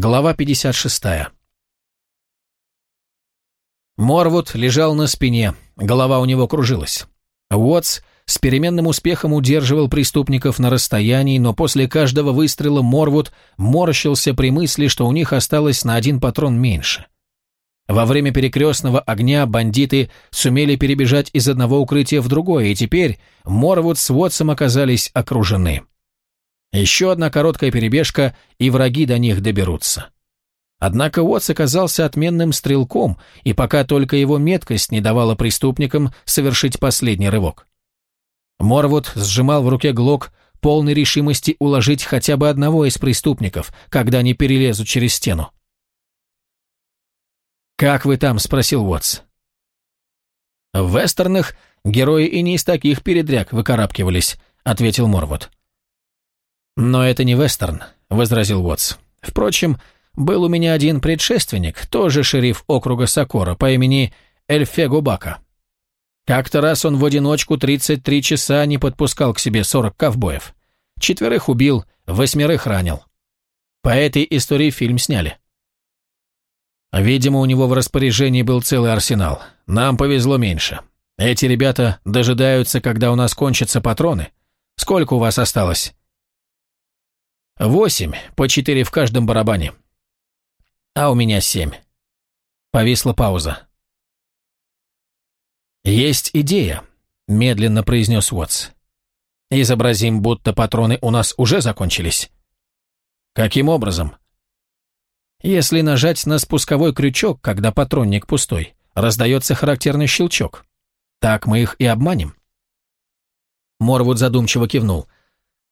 Глава 56. Морвуд лежал на спине, голова у него кружилась. Уотс с переменным успехом удерживал преступников на расстоянии, но после каждого выстрела Морвуд морщился при мысли, что у них осталось на один патрон меньше. Во время перекрестного огня бандиты сумели перебежать из одного укрытия в другое, и теперь Морвуд с Уотсом оказались окружены. Еще одна короткая перебежка, и враги до них доберутся. Однако Уотс оказался отменным стрелком, и пока только его меткость не давала преступникам совершить последний рывок. Морвуд сжимал в руке глок, полной решимости уложить хотя бы одного из преступников, когда они перелезут через стену. «Как вы там?» – спросил Уотс. «В вестернах герои и не из таких передряг выкарабкивались», – ответил Морвуд. «Но это не вестерн», — возразил Уотс. «Впрочем, был у меня один предшественник, тоже шериф округа Сокора по имени Эльфего Бака. Как-то раз он в одиночку 33 часа не подпускал к себе 40 ковбоев. Четверых убил, восьмерых ранил. По этой истории фильм сняли. Видимо, у него в распоряжении был целый арсенал. Нам повезло меньше. Эти ребята дожидаются, когда у нас кончатся патроны. Сколько у вас осталось? Восемь, по четыре в каждом барабане. А у меня семь. Повисла пауза. «Есть идея», — медленно произнес Уотс. «Изобразим, будто патроны у нас уже закончились». «Каким образом?» «Если нажать на спусковой крючок, когда патронник пустой, раздается характерный щелчок. Так мы их и обманем». Морвуд задумчиво кивнул.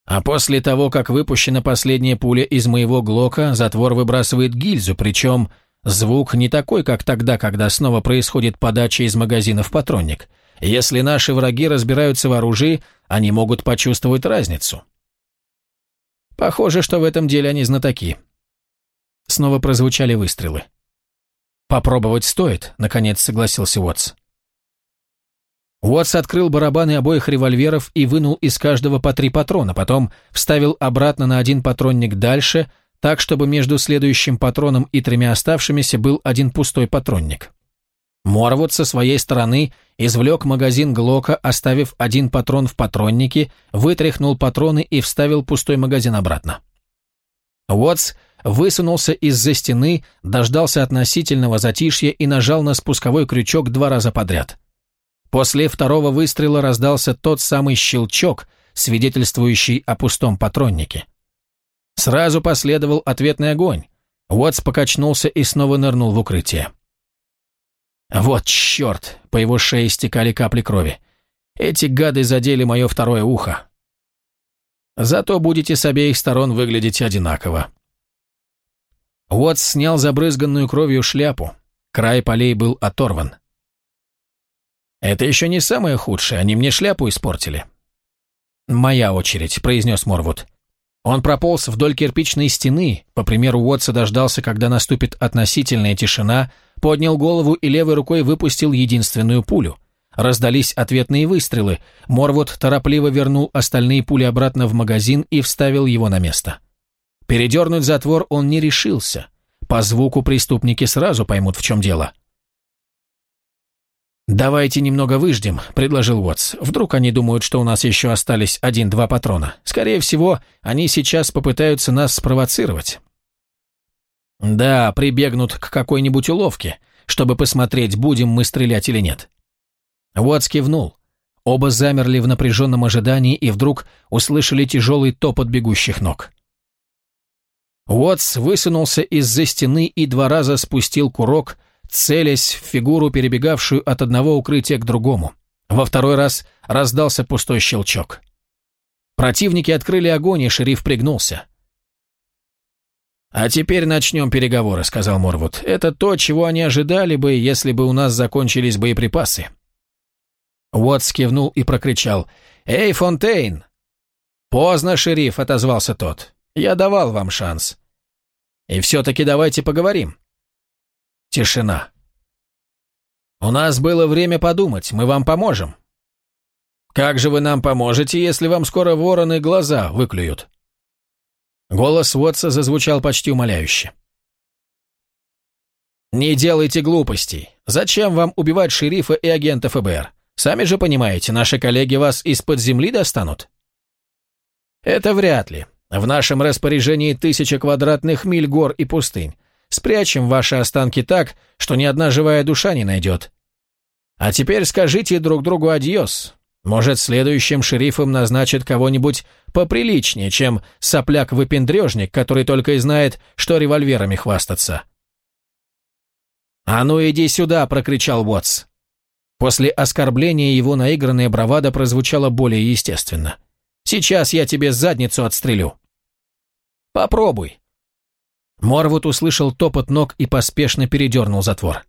А после того, как выпущена последняя пуля из моего глока, затвор выбрасывает гильзу, причем звук не такой, как тогда, когда снова происходит подача из магазина в патронник. Если наши враги разбираются в оружии, они могут почувствовать разницу. Похоже, что в этом деле они знатоки. Снова прозвучали выстрелы. «Попробовать стоит», — наконец согласился Уотс. Уотс открыл барабаны обоих револьверов и вынул из каждого по три патрона, потом вставил обратно на один патронник дальше, так, чтобы между следующим патроном и тремя оставшимися был один пустой патронник. Морвуд со своей стороны извлек магазин Глока, оставив один патрон в патроннике, вытряхнул патроны и вставил пустой магазин обратно. Уотс высунулся из-за стены, дождался относительного затишья и нажал на спусковой крючок два раза подряд. После второго выстрела раздался тот самый щелчок, свидетельствующий о пустом патроннике. Сразу последовал ответный огонь. Уотс покачнулся и снова нырнул в укрытие. Вот черт, по его шее стекали капли крови. Эти гады задели мое второе ухо. Зато будете с обеих сторон выглядеть одинаково. Уотс снял забрызганную кровью шляпу. Край полей был оторван. «Это еще не самое худшее, они мне шляпу испортили». «Моя очередь», — произнес Морвуд. Он прополз вдоль кирпичной стены, по примеру Уотса дождался, когда наступит относительная тишина, поднял голову и левой рукой выпустил единственную пулю. Раздались ответные выстрелы. Морвуд торопливо вернул остальные пули обратно в магазин и вставил его на место. Передернуть затвор он не решился. По звуку преступники сразу поймут, в чем дело. «Давайте немного выждем», — предложил Уотс. «Вдруг они думают, что у нас еще остались один-два патрона. Скорее всего, они сейчас попытаются нас спровоцировать». «Да, прибегнут к какой-нибудь уловке, чтобы посмотреть, будем мы стрелять или нет». Уотс кивнул. Оба замерли в напряженном ожидании и вдруг услышали тяжелый топот бегущих ног. Уотс высунулся из-за стены и два раза спустил курок, целясь в фигуру, перебегавшую от одного укрытия к другому. Во второй раз раздался пустой щелчок. Противники открыли огонь, и шериф пригнулся. «А теперь начнем переговоры», — сказал Морвуд. «Это то, чего они ожидали бы, если бы у нас закончились боеприпасы». Уотс кивнул и прокричал. «Эй, Фонтейн!» «Поздно, шериф», — отозвался тот. «Я давал вам шанс». «И все-таки давайте поговорим. Тишина. «У нас было время подумать, мы вам поможем». «Как же вы нам поможете, если вам скоро вороны глаза выклюют?» Голос Уотса зазвучал почти умоляюще. «Не делайте глупостей. Зачем вам убивать шерифа и агента ФБР? Сами же понимаете, наши коллеги вас из-под земли достанут». «Это вряд ли. В нашем распоряжении тысяча квадратных миль гор и пустынь. Спрячем ваши останки так, что ни одна живая душа не найдет. А теперь скажите друг другу адьос. Может, следующим шерифом назначат кого-нибудь поприличнее, чем сопляк-выпендрежник, который только и знает, что револьверами хвастаться. «А ну иди сюда!» – прокричал Уотс. После оскорбления его наигранная бравада прозвучала более естественно. «Сейчас я тебе задницу отстрелю». «Попробуй». Морвуд услышал топот ног и поспешно передернул затвор.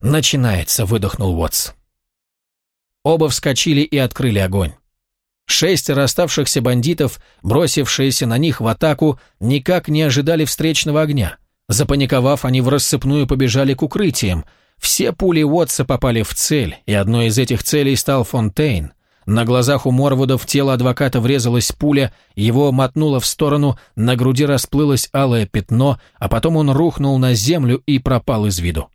«Начинается», — выдохнул Уотс. Оба вскочили и открыли огонь. Шестеро оставшихся бандитов, бросившиеся на них в атаку, никак не ожидали встречного огня. Запаниковав, они в рассыпную побежали к укрытиям. Все пули Уотса попали в цель, и одной из этих целей стал Фонтейн. На глазах у Морвуда в тело адвоката врезалась пуля, его мотнуло в сторону, на груди расплылось алое пятно, а потом он рухнул на землю и пропал из виду.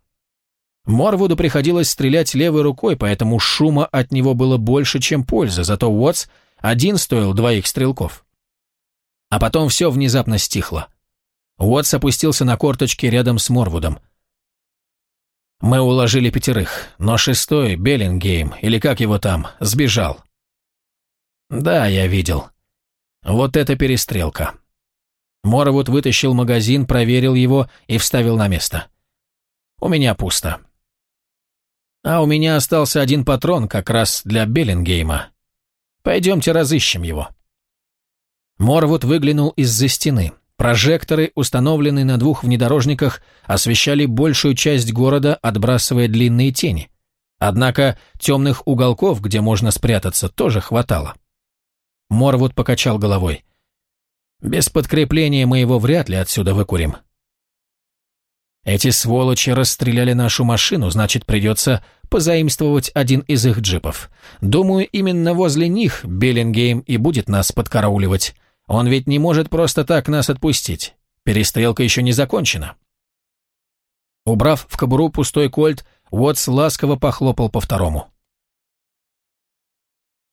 Морвуду приходилось стрелять левой рукой, поэтому шума от него было больше, чем пользы, зато Уотс один стоил двоих стрелков. А потом все внезапно стихло. Уотс опустился на корточки рядом с Морвудом. «Мы уложили пятерых, но шестой, Беллингейм, или как его там, сбежал». «Да, я видел. Вот это перестрелка». Морвуд вытащил магазин, проверил его и вставил на место. «У меня пусто. А у меня остался один патрон как раз для Беллингейма. Пойдемте разыщем его». Морвуд выглянул из-за стены. Прожекторы, установленные на двух внедорожниках, освещали большую часть города, отбрасывая длинные тени. Однако темных уголков, где можно спрятаться, тоже хватало. Морвуд покачал головой. «Без подкрепления мы его вряд ли отсюда выкурим. Эти сволочи расстреляли нашу машину, значит, придется позаимствовать один из их джипов. Думаю, именно возле них Беллингейм и будет нас подкарауливать. Он ведь не может просто так нас отпустить. Перестрелка еще не закончена. Убрав в кобуру пустой кольт, Уотс ласково похлопал по второму.